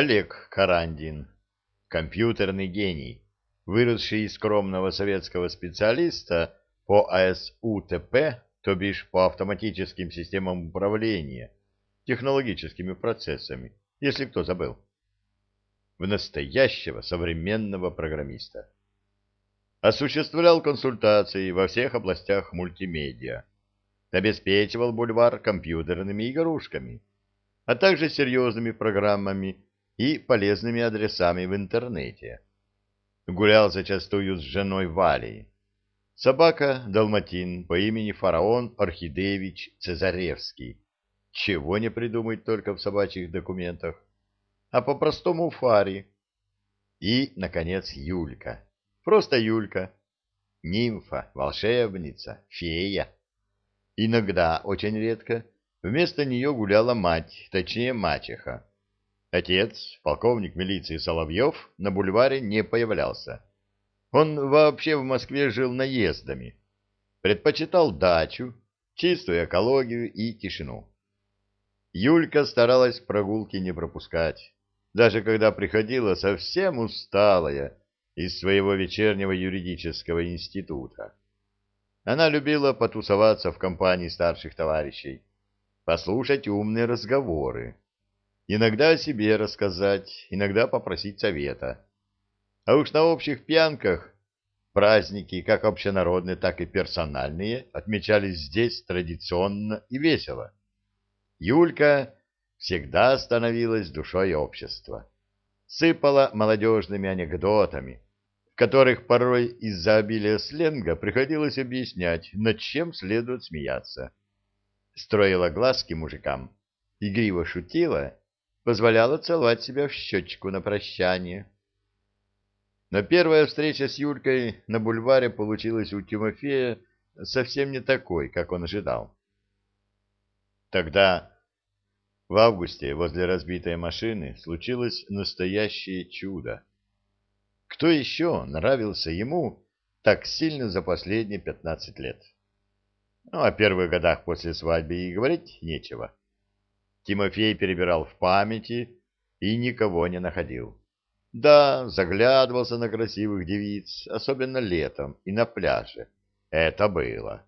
Олег Карандин, компьютерный гений, выросший из скромного советского специалиста по АСУТП, то бишь по автоматическим системам управления, технологическими процессами, если кто забыл, в настоящего современного программиста. Осуществлял консультации во всех областях мультимедиа, обеспечивал бульвар компьютерными игрушками, а также серьезными программами и полезными адресами в интернете. Гулял зачастую с женой Валей. Собака Далматин по имени фараон Орхидеевич Цезаревский. Чего не придумать только в собачьих документах. А по-простому Фари. И, наконец, Юлька. Просто Юлька. Нимфа, волшебница, фея. Иногда, очень редко, вместо нее гуляла мать, точнее мачеха. Отец, полковник милиции Соловьев, на бульваре не появлялся. Он вообще в Москве жил наездами. Предпочитал дачу, чистую экологию и тишину. Юлька старалась прогулки не пропускать, даже когда приходила совсем усталая из своего вечернего юридического института. Она любила потусоваться в компании старших товарищей, послушать умные разговоры Иногда о себе рассказать, иногда попросить совета. А уж на общих пьянках праздники, как общенародные, так и персональные, отмечались здесь традиционно и весело. Юлька всегда становилась душой общества. Сыпала молодежными анекдотами, в которых порой из-за обилия сленга приходилось объяснять, над чем следует смеяться. Строила глазки мужикам, игриво шутила позволяла целовать себя в щечку на прощание. Но первая встреча с Юлькой на бульваре получилась у Тимофея совсем не такой, как он ожидал. Тогда, в августе, возле разбитой машины, случилось настоящее чудо. Кто еще нравился ему так сильно за последние пятнадцать лет? Ну, о первых годах после свадьбы и говорить нечего. Тимофей перебирал в памяти и никого не находил. Да, заглядывался на красивых девиц, особенно летом и на пляже. Это было.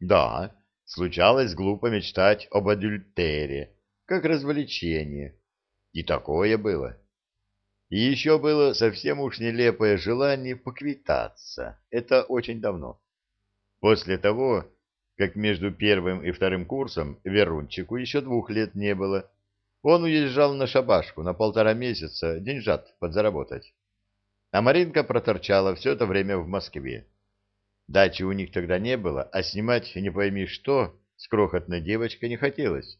Да, случалось глупо мечтать об адюльтере, как развлечение. И такое было. И еще было совсем уж нелепое желание поквитаться. Это очень давно. После того, как между первым и вторым курсом Верунчику еще двух лет не было. Он уезжал на шабашку на полтора месяца деньжат подзаработать. А Маринка проторчала все это время в Москве. Дачи у них тогда не было, а снимать не пойми что с крохотной девочкой не хотелось.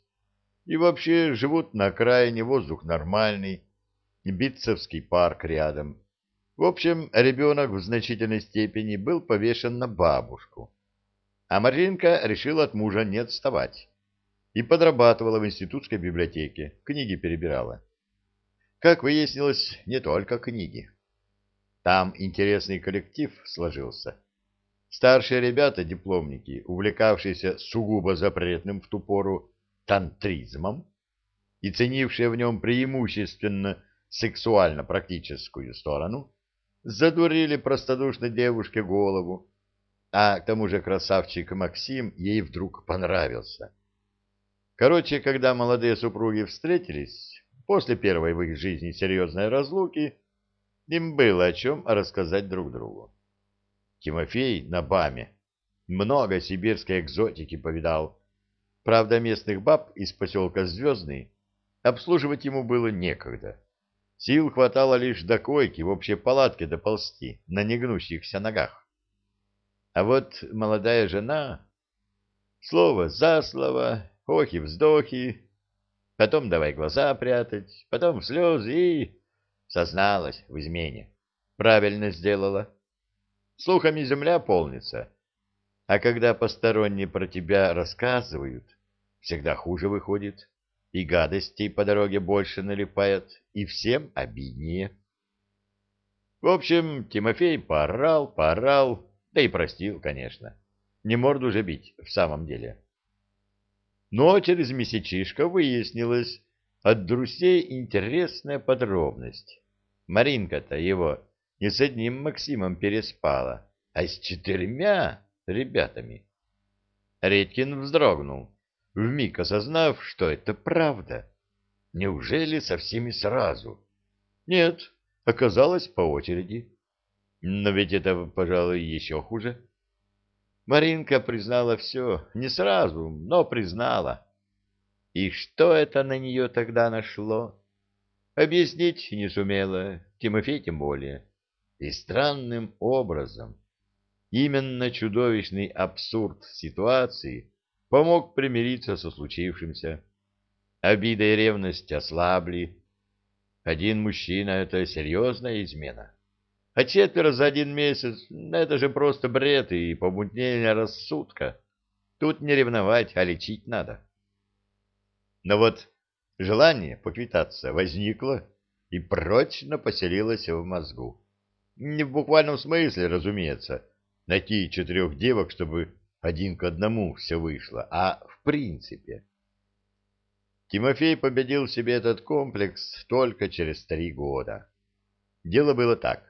И вообще живут на окраине, воздух нормальный, Битцевский парк рядом. В общем, ребенок в значительной степени был повешен на бабушку а Маринка решила от мужа не отставать и подрабатывала в институтской библиотеке, книги перебирала. Как выяснилось, не только книги. Там интересный коллектив сложился. Старшие ребята, дипломники, увлекавшиеся сугубо запретным в ту пору тантризмом и ценившие в нем преимущественно сексуально-практическую сторону, задурили простодушной девушке голову, а к тому же красавчик Максим ей вдруг понравился. Короче, когда молодые супруги встретились, после первой в их жизни серьезной разлуки, им было о чем рассказать друг другу. Тимофей на БАМе много сибирской экзотики повидал. Правда, местных баб из поселка Звездный обслуживать ему было некогда. Сил хватало лишь до койки в общей палатке доползти на негнущихся ногах. А вот молодая жена... Слово за слово, охи-вздохи, потом давай глаза прятать, потом слезы и... Созналась в измене. Правильно сделала. Слухами земля полнится. А когда посторонние про тебя рассказывают, всегда хуже выходит. И гадостей по дороге больше налипает, и всем обиднее. В общем, Тимофей поорал, поорал, да и простил, конечно. Не морду же бить в самом деле. Но через месячишко выяснилось, от друзей интересная подробность. Маринка-то его не с одним Максимом переспала, а с четырьмя ребятами. Редькин вздрогнул, вмиг осознав, что это правда. Неужели со всеми сразу? Нет, оказалось по очереди. Но ведь это, пожалуй, еще хуже. Маринка признала все, не сразу, но признала. И что это на нее тогда нашло? Объяснить не сумела, Тимофей тем более. И странным образом. Именно чудовищный абсурд ситуации помог примириться со случившимся. Обида и ревность ослабли. Один мужчина — это серьезная измена. А четверо за один месяц — это же просто бред и помутнение рассудка. Тут не ревновать, а лечить надо. Но вот желание поквитаться возникло и прочно поселилось в мозгу. Не в буквальном смысле, разумеется, найти четырех девок, чтобы один к одному все вышло, а в принципе. Тимофей победил себе этот комплекс только через три года. Дело было так.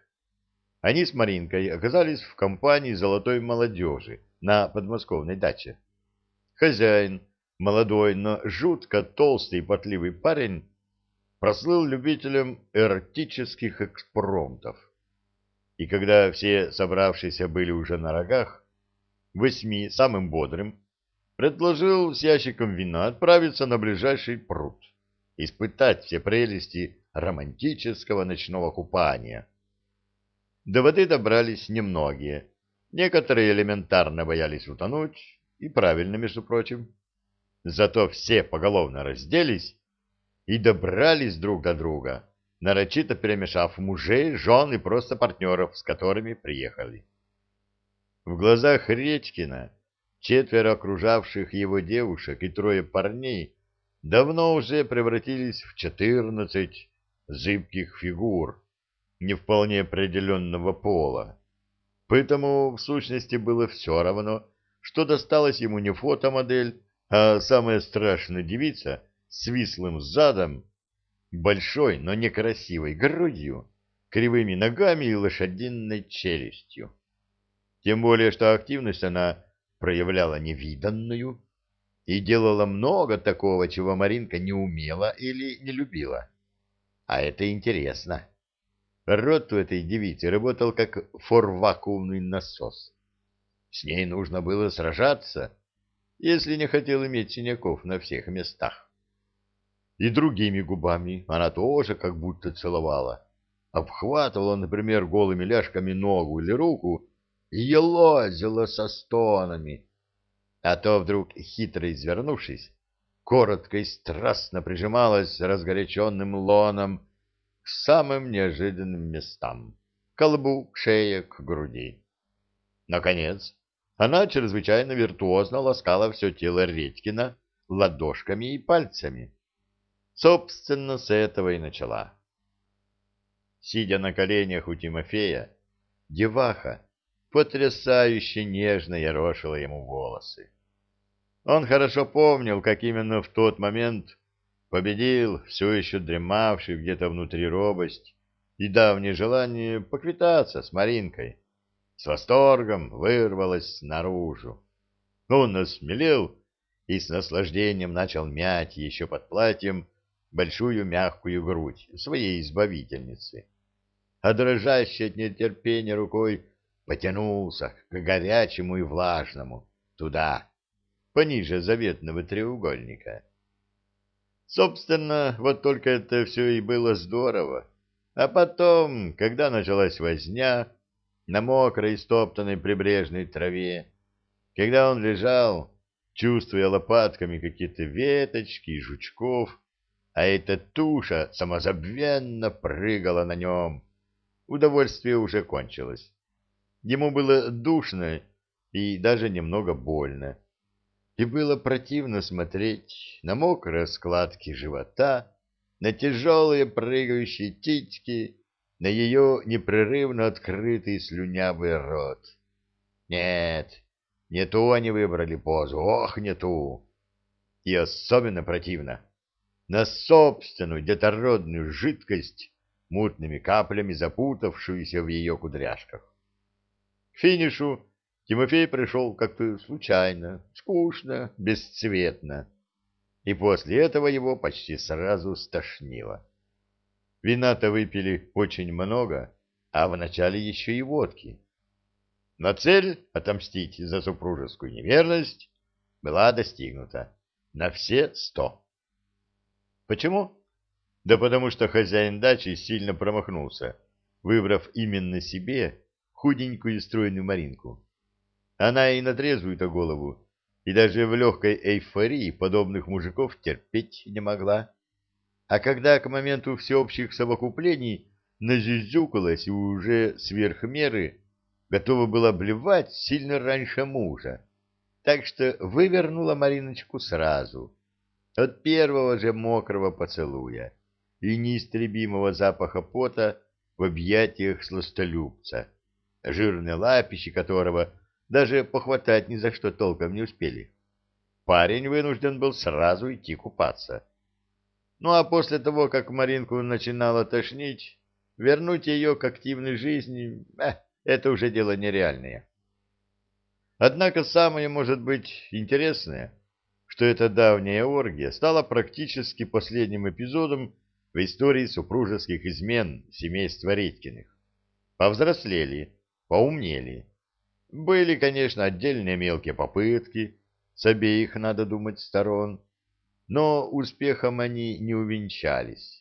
Они с Маринкой оказались в компании золотой молодежи на подмосковной даче. Хозяин, молодой, но жутко толстый и потливый парень, прослыл любителем эротических экспромтов. И когда все собравшиеся были уже на рогах, восьми, самым бодрым, предложил с ящиком вина отправиться на ближайший пруд, испытать все прелести романтического ночного купания. До воды добрались немногие. Некоторые элементарно боялись утонуть, и правильно, между прочим. Зато все поголовно разделись и добрались друг до друга, нарочито перемешав мужей, жен и просто партнеров, с которыми приехали. В глазах Редькина четверо окружавших его девушек и трое парней давно уже превратились в четырнадцать зыбких фигур, не вполне определенного пола. Поэтому, в сущности, было все равно, что досталась ему не фотомодель, а самая страшная девица с вислым задом, большой, но некрасивой грудью, кривыми ногами и лошадиной челюстью. Тем более, что активность она проявляла невиданную и делала много такого, чего Маринка не умела или не любила. А это интересно. Рот у этой девицы работал как форвакуумный насос. С ней нужно было сражаться, если не хотел иметь синяков на всех местах. И другими губами она тоже как будто целовала. Обхватывала, например, голыми ляжками ногу или руку и елозила со стонами. А то вдруг, хитро извернувшись, коротко и страстно прижималась разгоряченным лоном самым неожиданным местам — колбу, к шее, к груди. Наконец, она чрезвычайно виртуозно ласкала все тело Редькина ладошками и пальцами. Собственно, с этого и начала. Сидя на коленях у Тимофея, деваха потрясающе нежно ярошила ему волосы. Он хорошо помнил, как именно в тот момент победил все еще дремавший где-то внутри робость и давнее желание поквитаться с Маринкой с восторгом вырвалась наружу. Он осмелел и с наслаждением начал мять еще под платьем большую мягкую грудь своей избавительницы. А дрожащий от нетерпения рукой потянулся к горячему и влажному, туда, пониже заветного треугольника. Собственно, вот только это все и было здорово. А потом, когда началась возня, на мокрой стоптанной прибрежной траве, когда он лежал, чувствуя лопатками какие-то веточки и жучков, а эта туша самозабвенно прыгала на нем. Удовольствие уже кончилось. Ему было душно и даже немного больно. И было противно смотреть на мокрые складки живота, на тяжелые прыгающие титьки, на ее непрерывно открытый слюнявый рот. Нет, не ту они выбрали позу, ох, не ту. И особенно противно. на собственную детородную жидкость, мутными каплями запутавшуюся в ее кудряшках. К финишу Тимофей пришел как-то случайно, скучно, бесцветно, и после этого его почти сразу стошнило. Вина-то выпили очень много, а вначале еще и водки. Но цель отомстить за супружескую неверность была достигнута на все сто. Почему? Да потому что хозяин дачи сильно промахнулся, выбрав именно себе худенькую стройную Маринку. Она и на трезвую-то голову, и даже в легкой эйфории подобных мужиков терпеть не могла. А когда к моменту всеобщих совокуплений назюзюкалась и уже сверх меры готова была блевать сильно раньше мужа, так что вывернула Мариночку сразу, от первого же мокрого поцелуя и неистребимого запаха пота в объятиях сластолюбца, жирные лапищи которого даже похватать ни за что толком не успели. Парень вынужден был сразу идти купаться. Ну а после того, как Маринку начинало тошнить, вернуть ее к активной жизни э, — это уже дело нереальное. Однако самое, может быть, интересное, что эта давняя оргия стала практически последним эпизодом в истории супружеских измен семейства Редькиных. Повзрослели, поумнели. Были, конечно, отдельные мелкие попытки, с обеих, надо думать, сторон, но успехом они не увенчались.